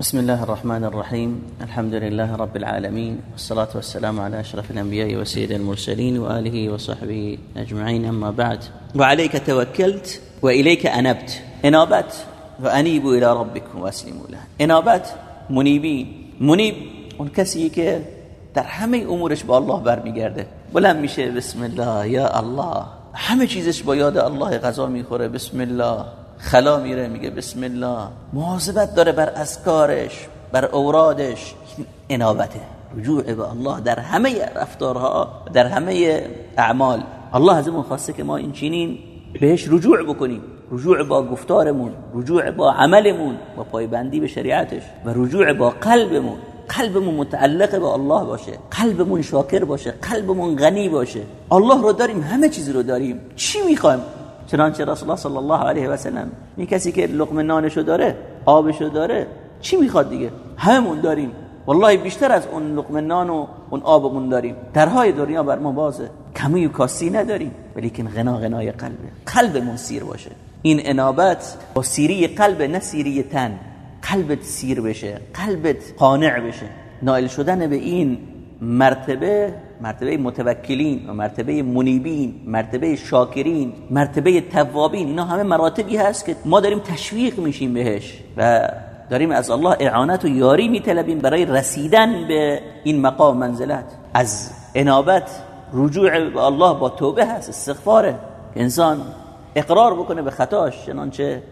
بسم الله الرحمن الرحيم الحمد لله رب العالمين والصلاة والسلام على أشرف الأنبياء وسيد المرسلين وآله وصحبه أجمعين أما بعد وعليك توكلت وإليك أنبت انابت وأنيبوا إلى ربكم وأسلموا له انابت منيبين منيب اون در همه امورش با الله برمیگرده بلند میشه بسم الله یا الله همه چیزش با یاد الله غذا می‌خوره بسم الله خلا میره میگه بسم الله. مواظبت داره بر اسکارش بر اورادش. انابته رجوع به الله در همه رفتارها در همه اعمال. الله ازمون خواسته که ما این بهش رجوع بکنیم. رجوع با گفتارمون رجوع با عملمون با پایبندی به شریعتش و رجوع با قلبمون. قلبمون متعلق به الله باشه. قلبمون شاکر باشه. قلبمون غنی باشه. الله رو داریم همه چیز رو داریم. چی می‌خوایم؟ چنانچه رسول الله صلی الله علیه و سلم این کسی که لقمه نانشو داره آبشو داره چی می‌خواد دیگه؟ هممون داریم. والله بیشتر از اون لقمه نان و اون آبمون داریم. درهای دنیا بر ما بازه. کمی و کاسی نداریم. ولیکن غنا غنای قلبه. قلبمون سیر باشه. این انابت با سیری قلب نه سیری تن. قلبت سیر بشه. قلبت قانع بشه. نائل شدن به این مرتبه مرتبه متوکلین و مرتبه منیبین مرتبه شاکرین مرتبه توابین اینا همه مراتبی هست که ما داریم تشویق میشیم بهش و داریم از الله اعانت و یاری میطلبیم برای رسیدن به این مقام منزلت. از انابت رجوع به الله با توبه هست استغفاره. انسان اقرار بکنه به خطاش چنانچه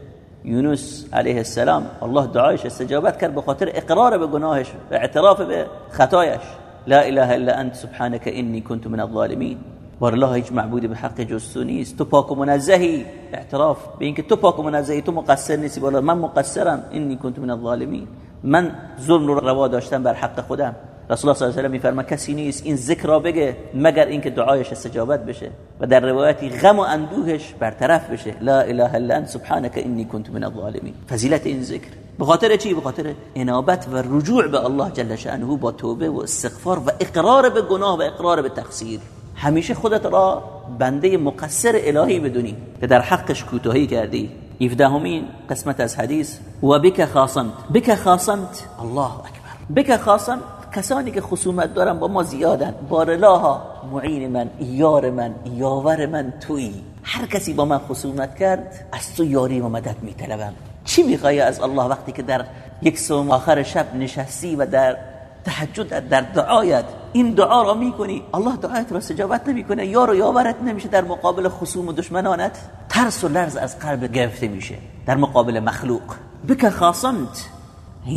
یونس علیه السلام الله دعایش استجابت کرد به خاطر اقرار به گناهش و اعتراف به خطایش. لا إله إلا أنت سبحانك إني كنت من الظالمين. بار الله هیچ معبودی به حق جز تو نیست تو پاک و منزهی اعتراف به اینکه تو پاک و منزهی تو مقصر نیستی بالا من مقصرم اینی کنت من الظالمین من ظلم رو روا داشتم بر حق خودم. رسول الله صلی الله علیه و میفرما کسی نیست این ذکر را بگه مگر اینکه دعایش استجابت بشه و در روایتی غم و اندوهش برطرف بشه. لا اله الا انت سبحانك اني كنت من الظالمين فضیلت این ذکر. به خاطر چی؟ به خاطر انابت و رجوع به الله جل شانه با توبه و استغفار و اقرار به گناه و اقرار به تقصیر. همیشه خودت را بنده مقصر الهی بدونی. که در حقش کوتاهی کردی. 17 قسمت از حدیث. و بک خاصمت. بک خاصمت. الله اکبر. بک خاصمت. کسانی که خصومت دارن با ما زیادن. بارلاها معین من یار من یاور من تویی. هر کسی با من خصومت کرد از تو یاری و مدد میطلبم. چی می‌خوای از الله وقتی که در یک سوم آخر شب نشستی و در تهجد در دعایت؟ این دعا را می‌کنی؟ الله دعایت را استجابت نمی‌کنه. یار و یاورت نمیشه در مقابل خصوم و دشمنانت. ترس و لرز از قلب گرفته میشه. در مقابل مخلوق. بک خاصمت.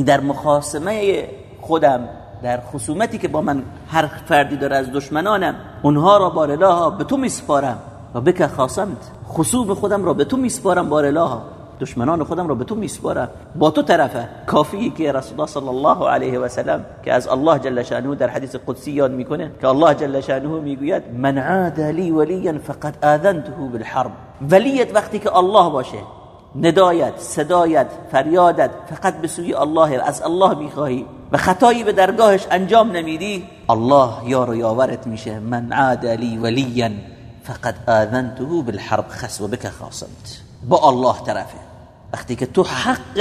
در مخاصمه خودم. در خصومتی که با من هر فردی داره از دشمنانم اونها را بار الله به تو میسپارم. و بک خاصمت خصوم خودم را به تو میسپارم بار الله دشمنان خودم را به تو میسپارم. با تو طرفه. کافی که رسول الله صلی الله علیه و سلم که از الله جل شانه در حدیث قدسی یاد می‌کنه که الله جل شانه می‌گوید من عاد لی ولیا فقد آذنته بالحرب. ولیت وقتی که الله باشه. ندایت صدایت فریادت فقط به سوی الله از الله می‌خواهی و خطایی به درگاهش انجام نمیدی. الله یار و یاورت میشه. من عاد لی ولیا فقد آذنته بالحرب. خس و بک خاصمت. با الله طرفه. وقتی که تو حق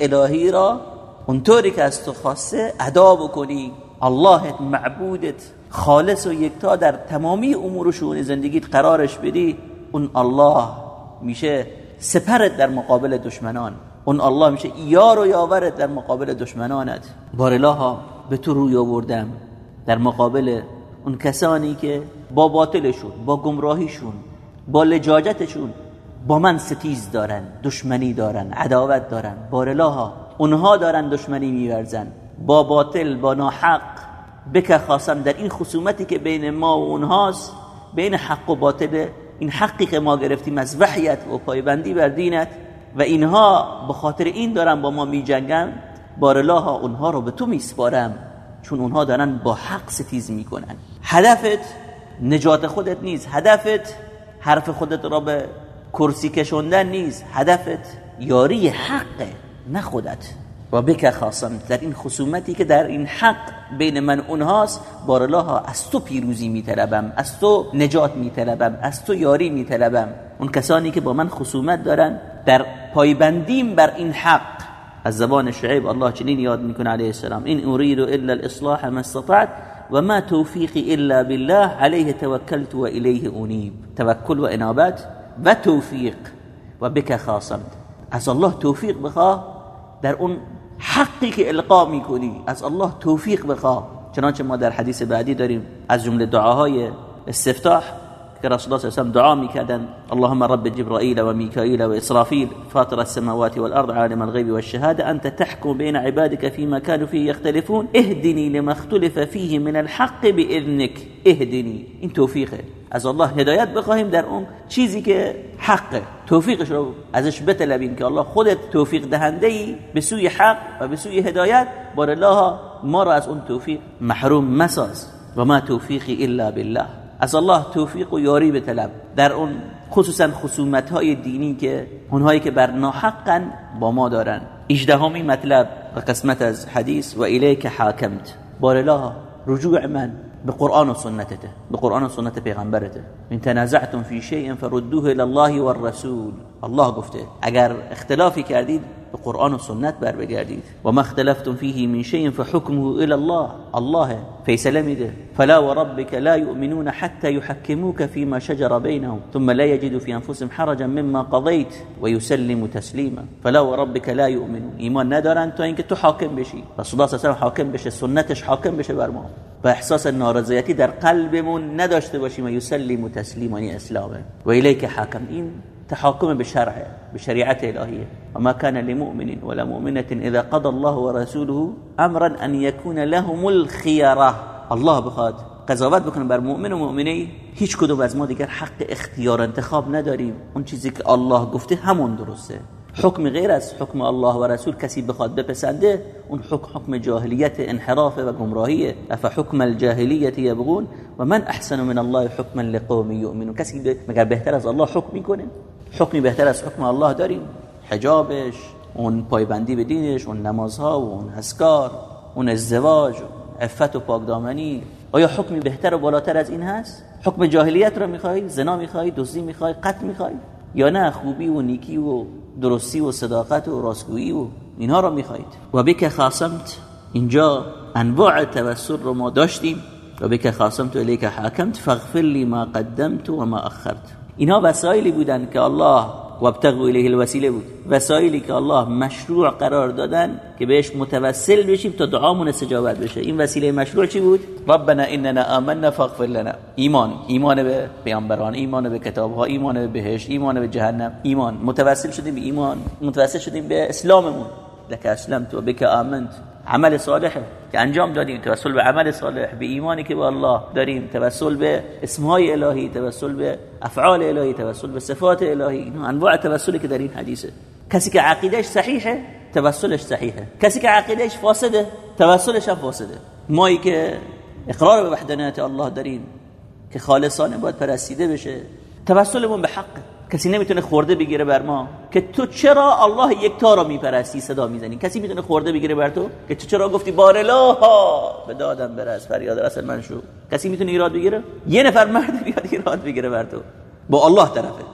الهی را اونطوری که از تو خواسته ادا بکنی. اللهت معبودت خالص و یکتا در تمامی امور و شؤون زندگیت قرارش بدی. اون الله میشه سپرت در مقابل دشمنان. اون الله میشه یار و یاورت در مقابل دشمنانت. بارلاها به تو روی آوردم. در مقابل اون کسانی که با باطلشون با گمراهیشون با لجاجتشون با من ستیز دارن دشمنی دارن عداوت دارن. بارلاها اونها دارن دشمنی میورزن. با باطل با ناحق. بک خاصم در این خصومتی که بین ما و اونهاست بین حق و باطل این حقی که ما گرفتیم از وحیت و پایبندی بر دینت و اینها به خاطر این دارن با ما میجنگن بارلاها اونها رو به تو میسپارم چون اونها دارن با حق ستیز می‌کنن. هدفت نجات خودت نیست هدفت حرف خودت را به کرسی کشوندن نیست هدفت یاری حقه نه خودت. و بک خاصم. در این خصومتی که در این حق بین من اونهاست بارالله از تو پیروزی میطلبم از تو نجات میطلبم از تو یاری میطلبم. اون کسانی که با من خصومت دارن در پایبندیم بر این حق. از زبان شعیب الله چنین یاد می‌کنه علیه السلام. این اريد الا الاصلاح ما استطعت و ما توفیقی الا بالله علیه توکلت و الیه انیب. توکل و انابت و توفیق. و بک خاصمت از الله توفیق بخواه در اون حقی که القا می‌کنی. از الله توفیق بخواه. چنانچه ما در حدیث بعدی داریم از جمله دعاهای استفتاح. که رسول الله صلی دعا می‌کردن اللهم رب جبرائیل و میکائیل و اسرافیل فاطر السماوات والارض عالم الغیب والشهاده انت تحكم بين عبادك فيما كانوا فيه يختلفون اهدني لما اختلف فيه من الحق باذنك اهدني این توفیقه از الله هدایت بخواهیم در اون چیزی که حقه توفیقش رو ازش بطلبیم که الله خودت توفیق دهنده ای به سوی حق و به سوی هدایت. بار الله ما را از اون توفیق محروم مساز. و ما توفیقی الا بالله. از الله توفیق و یاری به طلب. در اون خصوصا خصومت های دینی که اونهایی که بر ناحقن با ما دارن. اجدهامی مطلب و قسمت از حدیث و الیک حاکمت. بار الله رجوع من به قرآن و سنتته به قرآن و سنت پیغمبرته. من تنازعتم فی شیء فردوه الله والرسول الله گفته اگر اختلافی کردید به قرآن و سنت بر بگردید و ما اختلفتم فيه من شيء فحكمه إلى الله. الله فیصله میده فلا وربك لا يؤمنون حتى يحكموك فيما شجر بينهم. ثم لا يجدوا في أنفسهم حرجا مما قضيت ويسلموا تسليما. فلا وربك لا يؤمنون. ایمان ندارن تا اینکه تو حاکم بشی رسول الله صلی و حاکم بشه سنتش حاکم بشه بر ما. و احساس نارضایتی در قلبمون نداشته باشیم و یسلم تسلیما إسلامه. و الیک حاکم این تحاكم بشرع بشريعة الهية وما كان لمؤمن ولا مؤمنة إذا قضى الله ورسوله أمرا أن يكون لهم الخيرة الله بخواد قضاوت بکنه بر مؤمن و مؤمنه. هیچ کدوم از ما دیگر حق اختیار انتخاب نداریم. اون چیزی که الله گفته همون درسته. حکم غیر از حکم الله و رسول کسی بخواد بپسنده اون حکم حکم جاهلیت انحراف و گمراهیه. اف حکم الجاهلیت یبغون؟ و من احسن من الله حکما لقوم یؤمنون. کسی مگر بهتر از الله حکم می‌کنه؟ حکمی بهتر از حکم الله داریم. حجابش اون پایبندی به دینش اون نمازها و اون اسکار اون ازدواج عفت و پاکدامنی. آیا حکمی بهتر و بالاتر از این هست؟ حکم جاهلیت رو می‌خوای؟ زنا می‌خوای؟ دزدی می‌خوای؟ قتل می‌خوای؟ یا نه خوبی و نیکی و درستی و صداقت و راستگویی و اینها رو می‌خواید و بک خاصمت اینجا انواع توسل رو ما داشتیم. و بک خاصمت الیک حاکمت فاغفر لی ما قدمت و ما اخرت. اینها وسایلی بودن که الله وابتغوا الیه الوسیله بود. وسایلی که الله مشروع قرار دادن که بهش متوسل بشیم تا دعامون استجابت بشه. این وسیله مشروع چی بود؟ ربنا اننا آمنا فاغفر لنا. ایمان. ایمان به پیامبران ایمان به کتابها ایمان به بهشت ایمان به جهنم. ایمان. متوسل شدیم به ایمان. متوسل شدیم به اسلاممون. لك اسلمت و بك آمنت. عمل صالح که انجام دادیم توسل به عمل صالح به ایمانی که به الله داریم توسل به اسمهای الهی توسل به افعال الهی توسل به صفات الهی. اینا انواع توسلی که در این حدیثه. کسی که عقیدهش صحیحه توسلش صحیحه. کسی که عقیدهش فاسده توسلش هم فاسده. مایی که اقرار به وحدانیت الله داریم که خالصانه باید پرستیده بشه توسلمون به حق. کسی نمی‌تونه خورده بگیره بر ما که تو چرا الله یک تا را میپرستی صدا می‌زنی؟ کسی می‌تونه خورده بگیره بر تو که تو چرا گفتی بارلاها به دادم برس فریاد رسل من شو کسی می‌تونه ایراد بگیره؟ یه نفر مرد بیاد ایراد بگیره بر تو. با الله طرفه.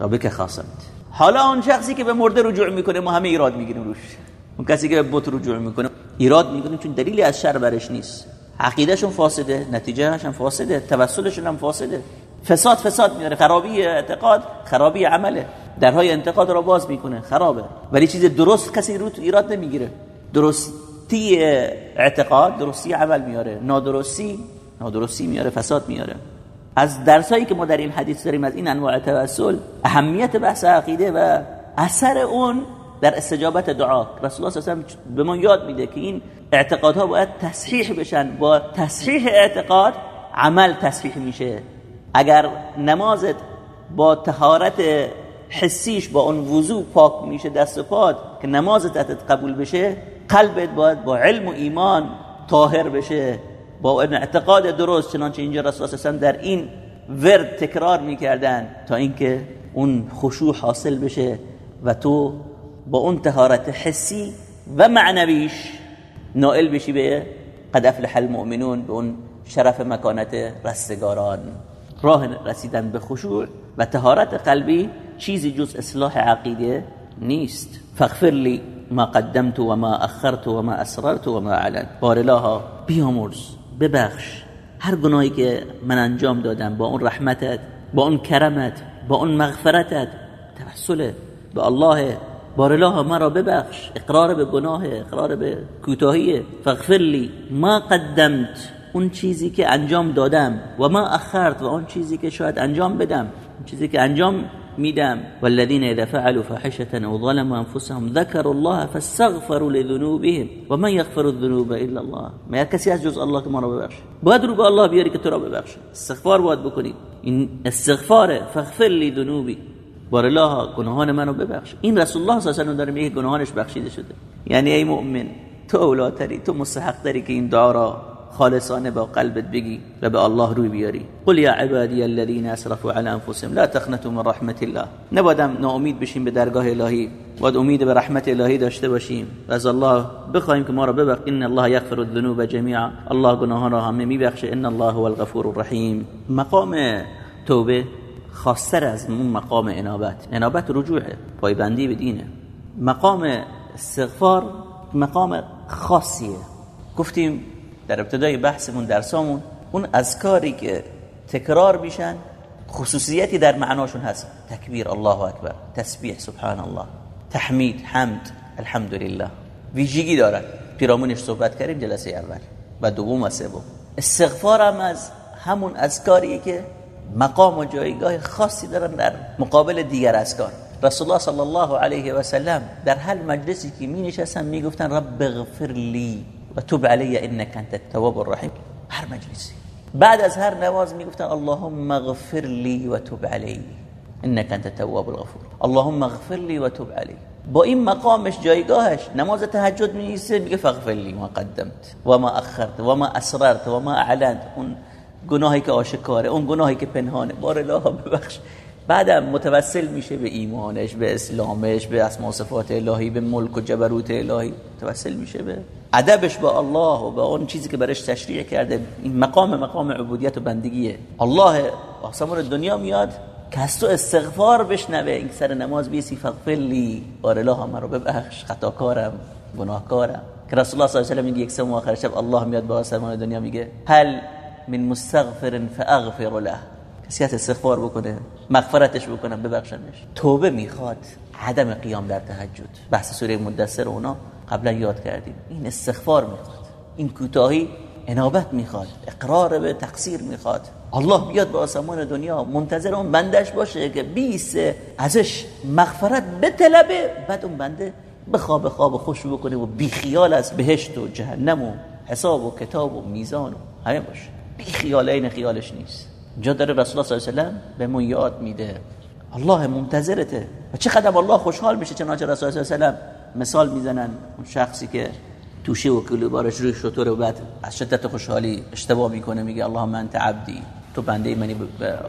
ربک خاصمت. حالا اون شخصی که به مرده رجوع می‌کنه ما همه ایراد می‌گیریم روش. اون کسی که به بت رجوع می‌کنه ایراد می‌کنیم چون دلیلی از شر برش نیست. عقیدهشون فاسده نتیجهش هم فاسده توسلشون هم فاسده. فساد فساد میاره. خرابی اعتقاد خرابی عمله. درهای انتقاد رو باز می‌کنه. خرابه. ولی چیز درست کسی رو تو ایراد نمی‌گیره. درستی اعتقاد درستی عمل میاره. نادرستی نادرستی میاره فساد میاره. از درسایی که ما در این حدیث داریم از این انواع توسل اهمیت بحث عقیده و اثر اون در استجابت دعا. رسول الله صلی الله به ما یاد میده که این اعتقادها باید تصحیح بشن. با تصحیح اعتقاد عمل تصحیح میشه. اگر نمازت با تهارت حسیش با اون وضوع پاک میشه دست و پاد که نمازت اتت قبول بشه قلبت باید با علم و ایمان طاهر بشه. با این اعتقاد درست چنانچه اینجا رسول الله در این ورد تکرار می‌کردن تا اینکه اون خشوع حاصل بشه و تو با اون تهارت حسی و معنویش نائل بشی به قد افلح المؤمنون به اون شرف مکانت رستگاران. راه رسیدن به خشوع و تهارت قلبی چیزی جز اصلاح عقیده نیست. فاغفر لی ما قدمت و ما اخرت و ما اسررت و ما اعلنت بارلاها بیامرز ببخش. هر گناهی که من انجام دادم با اون رحمتت با اون کرمت با اون مغفرتت توسل به الله. بارلاها مرا ببخش. اقرار به گناه اقرار به کوتاهی. فاغفر لی ما قدمت. اون چیزی که انجام دادم و ما اخرت و اون چیزی که شاید انجام بدم چیزی که انجام میدم. والذین اذا فعلوا فاحشه او ظلموا انفسهم ذكروا الله فاستغفروا لذنوبهم ومن يغفر الذنوب الا الله. ما کسی از جز الله که ما رو ببخشه باید رو به الله بیاری که تو را ببخشه استغفار باید بکنی. این استغفاره فاغفر لی ذنوبی بار الله گناهان منو ببخش. این رسول الله صلی الله علیه و داره گناهانش بخشیده شده. یعنی ای مؤمن تو اولاتری تو مستحق داری که این دعا را خالصانه با قلبت بگی و به الله روی بیاری. قل یا عبادی الذين اسرفوا على انفسهم لا تقنطوا من رحمت الله. نبادم ناامید بشیم به درگاه الهی. باید امید به رحمت الهی داشته باشیم. و از الله بخوایم که ما را ببخش. ان الله یغفر الذنوب جميعا الله گناهان را همه میبخشه. ان الله هو الغفور الرحیم. مقام توبه خاصتر از اون مقام انابت انابت رجوعه پایبندی به دینه. مقام استغفار مقام خاصیه. گفتیم در ابتدای بحثمون درسامون اون اذکاری که تکرار میشن خصوصیتی در معناشون هست. تکبیر الله اکبر تسبیح سبحان الله تحمید حمد الحمدلله. ویژگی دارن. پیرامونش صحبت کردیم جلسه اول و دوم و سوم. استغفار هم از همون اذکاریه که مقام و جایگاه خاصی دارن در مقابل دیگر اذکار رسول الله صلی الله علیه و سلم در هر مجلسی که می نشستن می گفتن رب اغفر لی. و توب علی انک انت التواب الرحیم هر مجلسی بعد از هر نماز می گفتن اللهم اغفر لی و توب انک انت التواب الغفور. اللهم اغفر لی و توب علی با این مقامش جایگاهش نماز تهجد می میگه فاغفر لی ما قدمت و ما اخرت و ما اسررت و ما اعلنت اون گناهی که آشکاره اون گناهی که پنهانه. بار الله ببخش. بعدم متوسل میشه به ایمانش به اسلامش به اسما صفات الهی به ملک و جبروت الهی. متوسل میشه به ادبش با الله و به اون چیزی که برش تشریع کرده. این مقام مقام عبودیت و بندگیه. الله آسمان دنیا میاد که تو استغفار بشنوه. این سر نماز بیسی فغفر لی. بار الله من رو ببخش. خطاکارم گناهکارم. که رسول الله صلی الله علیه و میگه یک سم آخر شب الله میاد با آسمان دنیا میگه هل من مستغفر فاغفر له. کسی استغفار بکنه مغفرتش بکنم ببخشمش توبه می‌خواد عدم قیام در تهجد. بحث سوره مدثر اونا قبلا یاد کردیم. این استغفار می‌خواد. این کوتاهی انابت می‌خواد. اقرار به تقصیر می‌خواد. الله بیاد به آسمان دنیا منتظر اون بندش باشه که بیسه ازش مغفرت بطلبه. بعد اون بنده بخواب خواب خوش بکنه و بیخیال از بهشت و جهنم و حساب و کتاب و میزان و همه باشه. بی خیال این خیالش نیست. جا داره رسول الله صلی الله علیه و به ما یاد میده. الله منتظرته. و چقدر الله خوشحال میشه چنانچه رسول الله صلی الله علیه و مثال می‌زنن اون شخصی که توشه و بارش روی شطور و بعد از شدت خوشحالی اشتباه می‌کنه میگه اللهم انت عبدی. تو بنده منی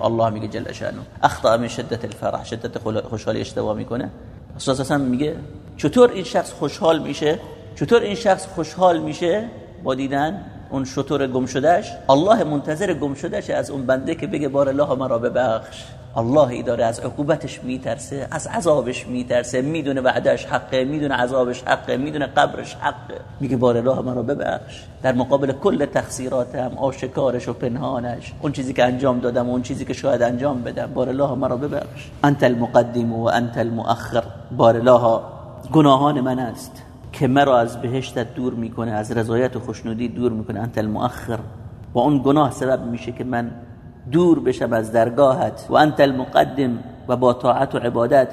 الله میگه جل شانو اخطا من شدت الفرح شدت خوشحالی اشتباه می‌کنه. رسول الله میگه چطور این شخص خوشحال میشه؟ چطور این شخص خوشحال میشه؟ با دیدن اون شطور گم شدهش الله منتظر گم شدهش از اون بنده که بگه بار الله مرا ببخش. الله ای داره از عقوبتش میترسه از عذابش میترسه می‌دونه وعدش حقه می‌دونه عذابش حقه می‌دونه قبرش حقه. میگه بار الله مرا ببخش. در مقابل کل تقصیراتم آشکارش و پنهانش اون چیزی که انجام دادم و اون چیزی که شاید انجام بدم بار الله مرا ببخش. انت المقدم و انت المؤخر. بار الله گناهان من است. که مرا از بهشتت دور می‌کنه از رضایت و خوشنودی دور می‌کنه. انت المؤخر. و اون گناه سبب میشه که من دور بشم از درگاهت. و انت المقدم. و با طاعت و عبادت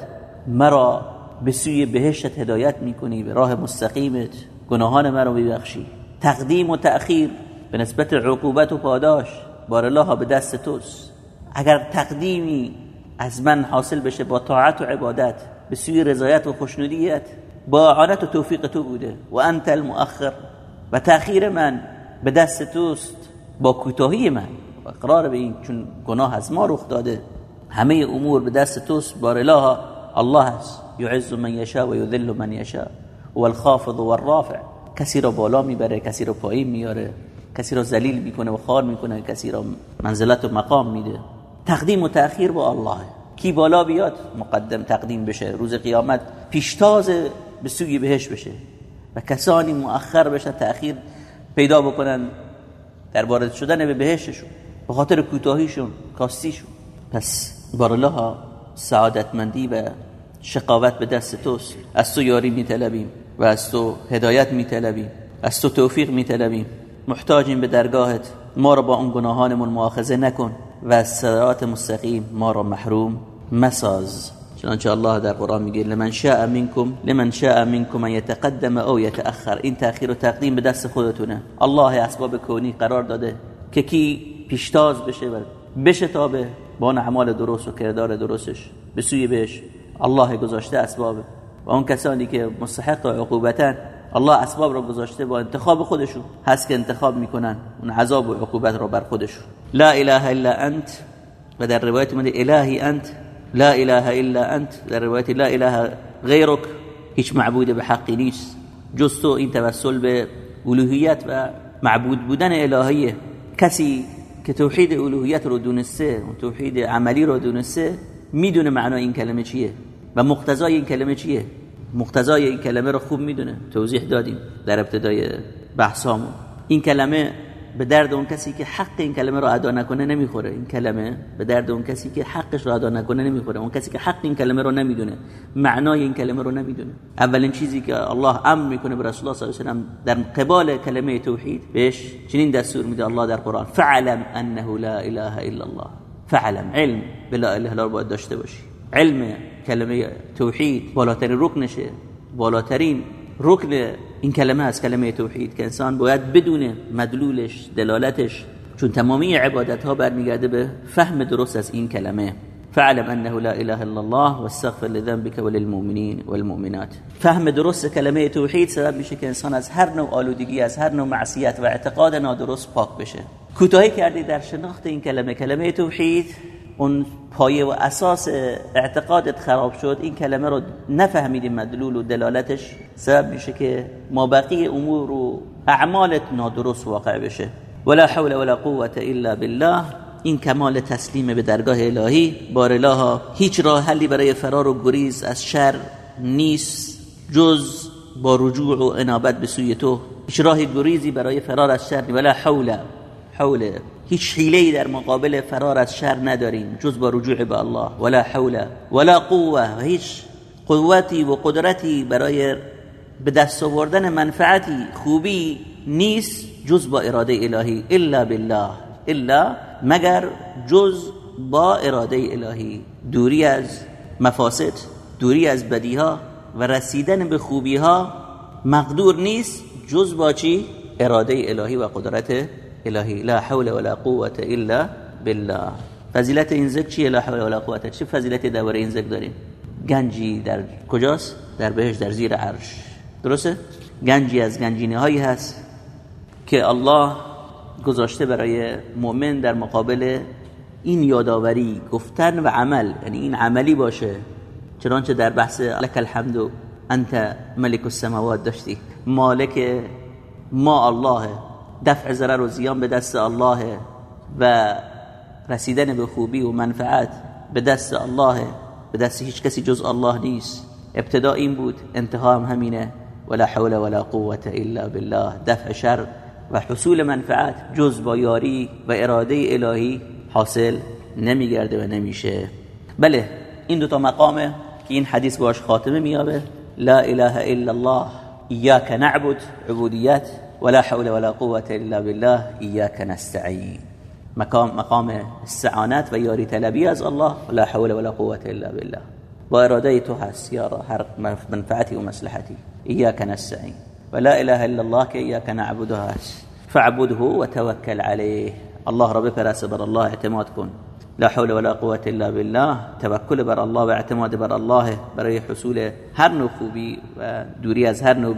مرا به سوی بهشتت هدایت می‌کنی. به راه مستقیمت. گناهان مرا میبخشی. تقدیم و تأخیر. به نسبت عقوبت و پاداش. بار الله به دست توست. اگر تقدیمی از من حاصل بشه با طاعت و عبادت به سوی رضایت و خوشنودیت با عادت و توفیق تو بوده و انت المؤخر. و من؟ به دست توست. با کوتاهی من. و اقرار به این چون گناه از ما رخ داده. همه امور به دست توست. بار الله الله هست یعز من یشا و یذل من یشا و الخافض و الرافع. کسی را بالا می‌بره کسی را پایین میاره. کسی را ذلیل می‌کنه و خار می‌کنه. کسی را منزلت و مقام میده. تقدیم و تأخیر با الله. کی بالا بیاد؟ مقدم تقدیم بشه. روز قیامت پیشتاز به سوی بهش بشه و کسانی مؤخر بشن تأخیر پیدا بکنن در وارد شدن به بهشتشون به خاطر کوتاهیشون کاستیشون. پس بارالله سعادتمندی و شقاوت به دست توست. از تو یاری میطلبیم و از تو هدایت میطلبیم. از تو توفیق میطلبیم. محتاجیم به درگاهت. ما را با اون گناهانمون مؤاخذه نکن و از صراط مستقیم ما را محروم مساز. چنانچه الله در قرآن میگه لمن شاء منکم لمن شاء منکم ان يتقدم او يتأخر این تأخیر و تقدیم به دست خودتونه. الله اسباب کونی قرار داده که کی پیشتاز بشه و بشه تابه با اون اعمال درست و کردار درستش به سوی بهش الله گذاشته اسباب. و اون کسانی که مستحق عقوبتن الله اسباب رو گذاشته با انتخاب خودشون هست که انتخاب می‌کنن اون عذاب و عقوبت رو بر خودشون. لا اله الا انت و در روایت من الهی انت لا اله الا انت در روایت لا اله غیرک هیچ معبود به حقی نیست. جز تو این توسل به الوهیت و معبود بودن الهیه. کسی که توحید الوهیت رو دونسته توحید عملی رو دونسته می‌دونه معنای این کلمه چیه و مقتضای این کلمه چیه؟ مقتضای این کلمه رو خوب می‌دونه. توضیح دادیم در ابتدای بحثامون. این کلمه به درد اون کسی که حق این کلمه رو ادا نکنه نمی‌خوره. این کلمه به درد اون کسی که حقش رو ادا نکنه نمی‌خوره. اون کسی که حق این کلمه رو نمی‌دونه. معنای این کلمه رو نمی‌دونه. اولین چیزی که الله امر می‌کنه به رسول الله صلی الله علیه و در قبال کلمه توحید بهش چنین دستور میده. الله در قرآن فعلم انه لا اله الا الله فعلم علم بلا اله الا باید داشته باشی. علم کلمه توحید بالاترین رکنشه. بالاترین رکن این کلمه از کلمه توحید که انسان باید بدونه مدلولش دلالتش چون تمامی عبادت ها برمیگرده به فهم درست از این کلمه. فعلم انه لا اله الا الله واستغفر لذنبك وللمؤمنين والمؤمنات. فهم درست کلمه توحید سبب میشه که انسان از هر نوع آلودگی از هر نوع معصیت و اعتقاد نادرست پاک بشه. کوتاهی کردی در شناخت این کلمه. کلمه توحید اون پایه و اساس اعتقادت خراب شد این کلمه رو نفهمیدی مدلول و دلالتش سبب میشه که ما بقیه امور و اعمالت نادرست واقع بشه. ولا حول ولا قوة الا بالله. این کمال تسلیم به درگاه الهی. بار الله هیچ راه حلی برای فرار و گریز از شر نیست جز با رجوع و انابت به سوی تو. هیچ راه گریزی برای فرار از شر ولا حول حول هیچ حیله در مقابل فرار از شر نداریم جز با رجوع به الله. ولا حول ولا قوه و هیچ قوتی و قدرتی برای به دست آوردن منفعتی خوبی نیست جز با اراده الهی. الا بالله. الا مگر جز با اراده الهی. دوری از مفاسد دوری از بدیها و رسیدن به خوبیها مقدور نیست جز با چی؟ اراده الهی و قدرت الهی لا حول ولا قوة الا بالله فضیلت این ذکر چیه لا حول ولا قوة چه فضیلتی درباره این ذکر داریم گنجی در کجاست در بهش در زیر عرش درسته گنجی از گنجینه هایی هست که الله گذاشته برای مؤمن در مقابل این یادآوری گفتن و عمل یعنی این عملی باشه چنانچه در بحث لک الحمد انت ملک السماوات داشتی مالک ما الله دفع ضرر و زیان به دست الله و رسیدن به خوبی و منفعت به دست الله به دست هیچ کسی جز الله نیست. ابتدا این بود انتها هم همینه. ولا حول ولا قوة الا بالله. دفع شر و حصول منفعت جز با یاری و اراده الهی حاصل نمیگرده و نمیشه. بله این دوتا مقامه که این حدیث باش خاتمه میابه لا اله الا الله ایاک نعبد عبودیت ولا حول ولا قوة الا بالله ایاک نستعین مقام مقام استعانت و یاری طلبی از الله ولا حول ولا قوة الا بالله. با اراده تو هست هر منفعتی و مصلحتی. ایاک نستعین ولا اله الا الله که ایاک نعبده هست. فاعبده وتوكل عليه الله را بپرست بر الله اعتماد کن. لا حول ولا قوة الا بالله. توکل بر الله و اعتماد بر الله برای حصول هر نوع و دوری از هر نوع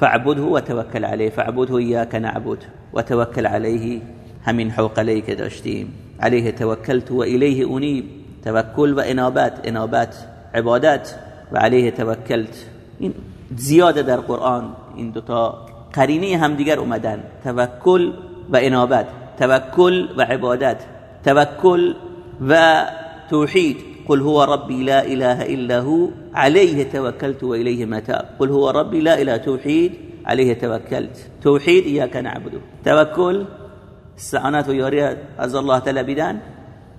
فاعبده وتوكل عليه فاعبده اياك نعبد وتوكل عليه همین حوقلی که داشتیم عليه توکلت و الیه انیب توکل و انابت انابت عبادت و علیه در قرآن این دوتا قرینه همدیگر اومدن. توکل و انابت توکل و عبادت توکل و قل هو ربی لا إله إلا هو. عليه توكلت وإليه متاب قل هو ربي لا إله توحید عليه توكلت. توحید إياك نعبد. توكل استعانات و از الله طلبیدن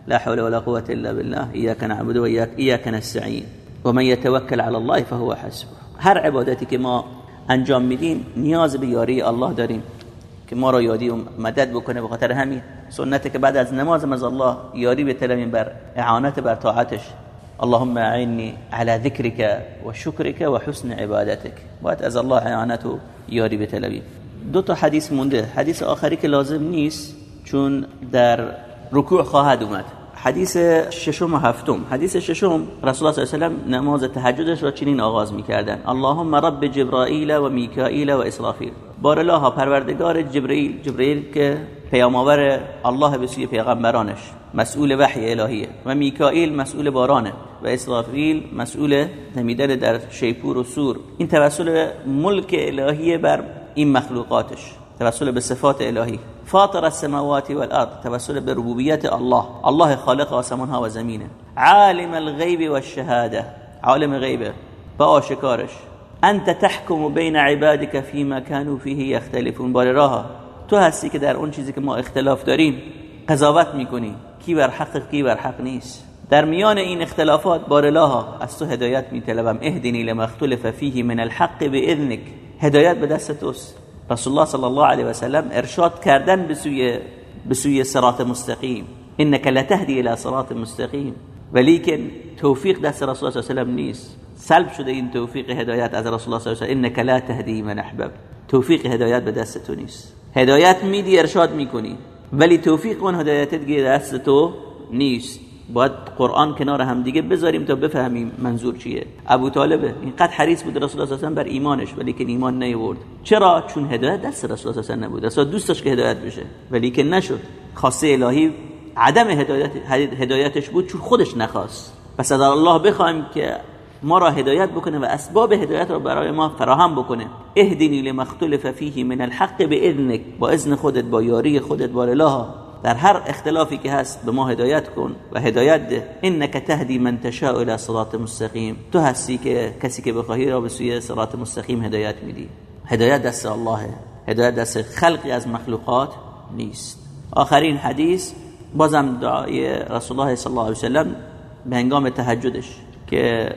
لا حول ولا قوة إلا بالله. إياك نعبد وإياك إياك نستعين. ومن يتوكل على الله فهو حسبه. هر عبادتی که ما انجام میدیم نیاز به یاری الله داریم. که ما را یادی و مدد بکنه. به خاطر همین سنت که بعد از نماز از الله یاری بطلبیم بر اعانت بر طاعتش. اللهم اعني على ذكرك وشكرك وحسن عبادتك. باید از الله اعانت یاری بطلبیم دو تا حدیث مونده. حدیث آخری که لازم نیست چون در رکوع خواهد اومد. حدیث ششم و هفتم. حدیث ششم رسول الله صلی الله علیه و نماز تهجدش را چنین آغاز می‌کردن اللهم رب جبرائیل و میکائیل و اسرافیل. بار الله پروردگار جبرئیل جبرئیل که پیام آور الله به سوی پیغمبرانش مسئول وحی الهیه. و میکائیل مسئول بارانه. و اسرافیل مسئول نمیدن در شیپور و سور. این توسل ملک الهیه بر این مخلوقاتش. توسل به صفات الهی. فاطر السماوات والارض توسل به ربوبیت الله. الله خالق آسمان ها و زمینه عالم الغیب والشهاده عالم غیبه با آشکارش انت تحكم بین عبادك فيما كانوا فيه يختلفون بار راه تو هستی که در اون چیزی که ما اختلاف داریم قضاوت می‌کنی. کی بر حق کی بر حق نیست. در میان این اختلافات بار الله از تو هدایت میطلبم. اهدنی لما اختلف فيه من الحق باذنك هدایت به دست توست. رسول الله صلی الله علیه و سلم ارشاد کردن به سوی به سوی صراط مستقیم انك لا تهدي الى صراط مستقیم ولیکن توفیق دست رسول الله صلی الله علیه و نیست سلب شده این توفیق هدایت از رسول الله صلی الله علیه و انك لا تهدي من احبب توفیق هدایت به دست تو نیست هدایت میدی ارشاد می‌کنی ولی توفیق اون هدایت دیگه دست تو نیست باید قرآن کنار هم دیگه بذاریم تا بفهمیم منظور چیه. ابو طالبه اینقدر حریص بود رسول الله بر ایمانش ولی که ایمان نیورد چرا؟ چون هدایت دست رسول الله نبود. اصلا دوستش که هدایت بشه. ولی که نشد. خاصه الهی عدم هدایت هدایتش بود چون خودش نخواست. پس از الله بخوایم که ما را هدایت بکنه و اسباب هدایت را برای ما فراهم بکنه. اهدنی لمختلف فیه من الحق باذنک با اذن خودت با یاری خودت با الله در هر اختلافی که هست به ما هدایت کن و هدایت ده. انک تهدی من تشاء الى صراط مستقیم. تو هستی که کسی که بخواهی را به سوی صراط مستقیم هدایت میدی. هدایت دست الله. هدایت دست خلقی از مخلوقات نیست. آخرین حدیث بازم دعای رسول الله صلی الله علیه وسلم به هنگام تهجدش که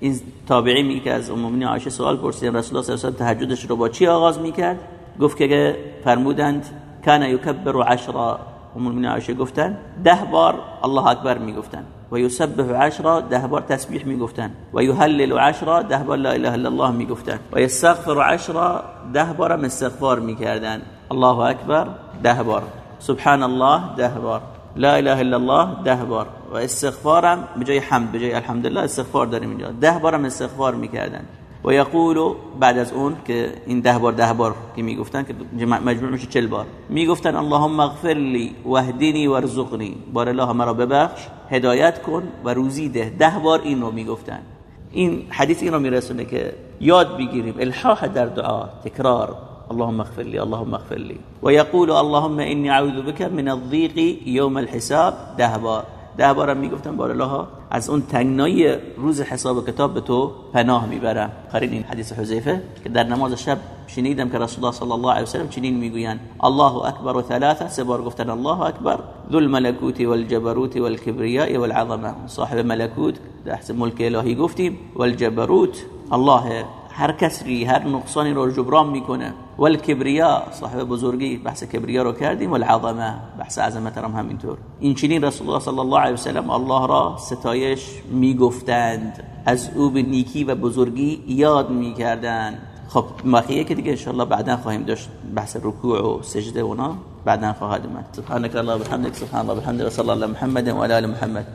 این تابعی می که از ام عایشه سوال پرسید رسول الله صلی الله علیه و تهجدش رو با چی آغاز می‌کرد؟ گفت که فرمودند کان یکبر عشرا المؤمنین عایشه گفتن ده بار الله اکبر میگفتن و یسبح عشرا ده بار تسبیح میگفتن و یهلل عشرا ده بار لا إله إلا الله میگفتن و یستغفر عشرا ده بار استغفار میکردن الله اکبر ده بار سبحان الله ده بار لا إله إلا الله ده بار و استغفارم به جای حمد به جای الحمدلله استغفار داریم اینجا ده بارم استغفار میکردن و یقول بعد از اون که این ده بار ده بار که می‌گفتن که مجموع میشه چل بار. می‌گفتن اللهم اغفر لی واهدنی وارزقنی بار الله مرا ببخش هدایت کن و روزی ده. ده بار این رو می‌گفتن. این حدیث این رو میرسونه که یاد بگیریم. الحاح در دعا تکرار. اللهم اغفر لي اللهم اغفر لي ويقول اللهم اني اعوذ بك من الضيق يوم الحساب. ده بار. ده بارم می‌گفتم بار الله از اون تنگنایی روز حساب و کتاب به تو پناه می‌برم. قرین این حدیث حذیفه که در نماز شب شنیدم که رسول الله صلی الله علیه و سلم چنین می‌گویند. الله اکبر و ثلاثه سه بار گفتن الله اکبر ذو الملکوت والجبروت والکبریاء والعظمه صاحب ملکوت در ملک الهی گفتیم. والجبروت الله هر کسری هر نقصانی رو جبران می‌کنه. والکبریا صاحب بزرگی بحث کبریا رو کردیم. والعظمه بحث عظمت هم همینطور. این رسول الله صلی الله علیه و سلم الله را ستایش می‌گفتند. از او به نیکی و بزرگی یاد می‌کردند. خب بقیه که دیگه ان بعدا خواهیم داشت بحث رکوع و سجده و اونا بعدا خواهد اومد. سبحانك الله وبحمدك سبحان الله وبحمده وصلى الله محمد وعلى ال محمد.